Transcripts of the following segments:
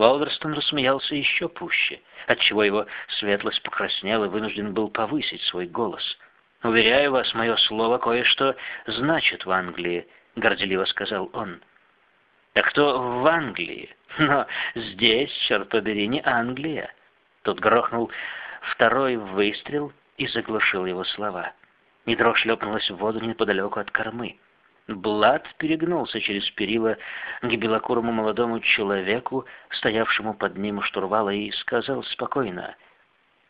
Валверстон рассмеялся еще пуще, отчего его светлость покраснела и вынужден был повысить свой голос. «Уверяю вас, мое слово кое-что значит в Англии», — горделиво сказал он. «Так кто в Англии? Но здесь, черт побери, не Англия». Тут грохнул второй выстрел и заглушил его слова. Ядро шлепнулось в воду неподалеку от кормы. Блад перегнулся через перила к белокурому молодому человеку, стоявшему под ним у штурвала, и сказал спокойно,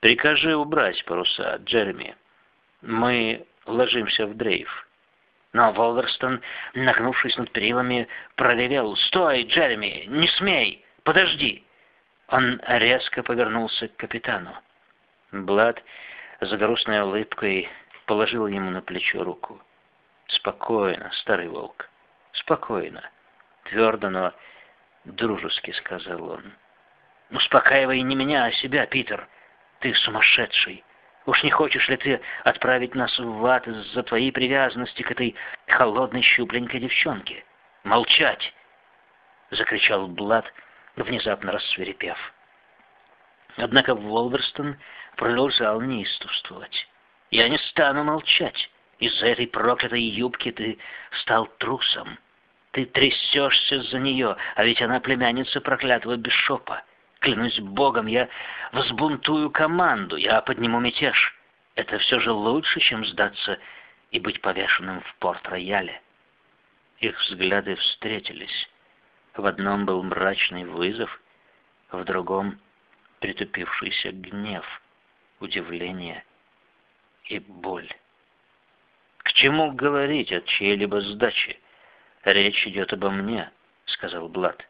«Прикажи убрать паруса, Джереми. Мы ложимся в дрейф». Но Волверстон, нагнувшись над перилами, проревел, «Стой, Джереми! Не смей! Подожди!» Он резко повернулся к капитану. Блад с грустной улыбкой положил ему на плечо руку. «Спокойно, старый волк, спокойно», — твердо, но дружески сказал он. «Успокаивай не меня, а себя, Питер. Ты сумасшедший. Уж не хочешь ли ты отправить нас в ад из-за твоей привязанности к этой холодной щупленькой девчонке? Молчать!» — закричал Блад, внезапно рассверепев. Однако Волверстон продолжал неистовствовать. «Я не стану молчать. Из-за этой проклятой юбки ты стал трусом. Ты трясешься за нее, а ведь она племянница проклятого Бишопа. Клянусь Богом, я взбунтую команду, я подниму мятеж. Это все же лучше, чем сдаться и быть повешенным в порт-рояле. Их взгляды встретились. В одном был мрачный вызов, в другом — притупившийся гнев, удивление и боль. «К чему говорить от чьей-либо сдачи? Речь идет обо мне», — сказал Блад.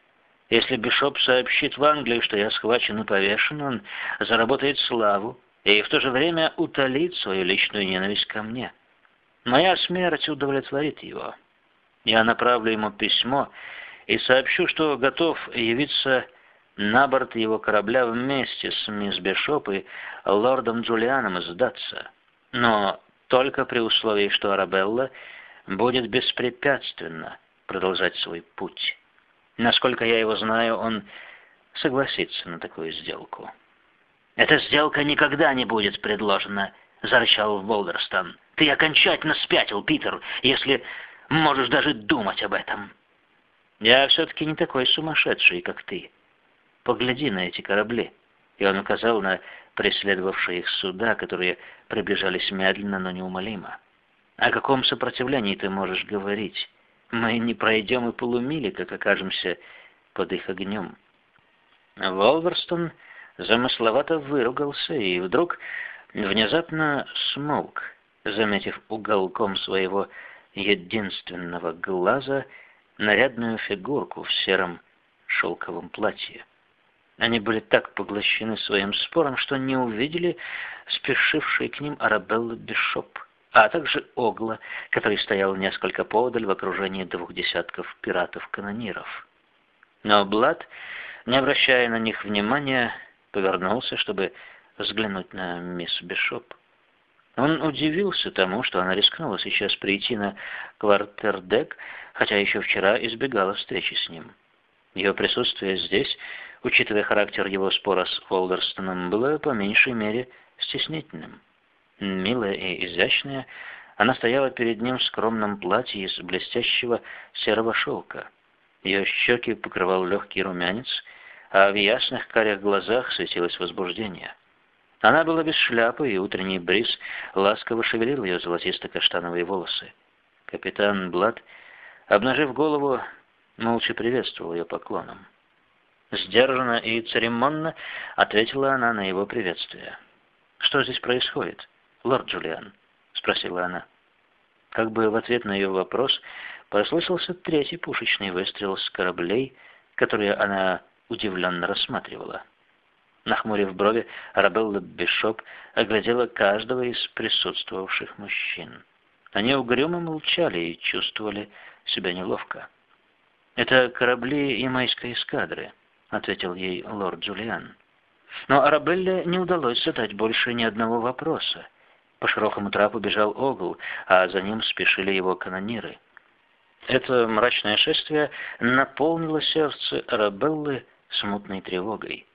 «Если Бишоп сообщит в Англию, что я схвачен и повешен, он заработает славу и в то же время утолит свою личную ненависть ко мне. Моя смерть удовлетворит его. Я направлю ему письмо и сообщу, что готов явиться на борт его корабля вместе с мисс Бишоп и лордом Джулианом и сдаться. Но только при условии, что Арабелла будет беспрепятственно продолжать свой путь. Насколько я его знаю, он согласится на такую сделку. «Эта сделка никогда не будет предложена», — зарычал Волдерстон. «Ты окончательно спятил, Питер, если можешь даже думать об этом». «Я все-таки не такой сумасшедший, как ты. Погляди на эти корабли». И он указал на преследовавшие их суда, которые приближались медленно, но неумолимо. О каком сопротивлении ты можешь говорить? Мы не пройдем и полумили, как окажемся под их огнем. Волверстон замысловато выругался и вдруг внезапно смолк, заметив уголком своего единственного глаза нарядную фигурку в сером шелковом платье. Они были так поглощены своим спором, что не увидели спешившей к ним Арабеллы Бишоп, а также Огла, который стоял несколько поодаль в окружении двух десятков пиратов-канониров. Но Блад, не обращая на них внимания, повернулся, чтобы взглянуть на мисс Бишоп. Он удивился тому, что она рискнула сейчас прийти на квартердек, хотя еще вчера избегала встречи с ним. Ее присутствие здесь учитывая характер его спора с Волдерстоном, было по меньшей мере стеснительным. Милая и изящная, она стояла перед ним в скромном платье из блестящего серого шелка. Ее щеки покрывал легкий румянец, а в ясных карих глазах светилось возбуждение. Она была без шляпы, и утренний бриз ласково шевелил ее золотисто-каштановые волосы. Капитан Блад, обнажив голову, молча приветствовал ее поклоном. Сдержанно и церемонно ответила она на его приветствие. «Что здесь происходит, лорд Джулиан?» — спросила она. Как бы в ответ на ее вопрос послышался третий пушечный выстрел с кораблей, которые она удивленно рассматривала. Нахмурив брови, Арабелла Бишоп оглядела каждого из присутствовавших мужчин. Они угрюмо молчали и чувствовали себя неловко. «Это корабли ямайской эскадры», ответил ей лорд Джулиан. Но Арабелле не удалось задать больше ни одного вопроса. По широкому трапу бежал Огл, а за ним спешили его канониры. Это мрачное шествие наполнило сердце Арабеллы смутной тревогой.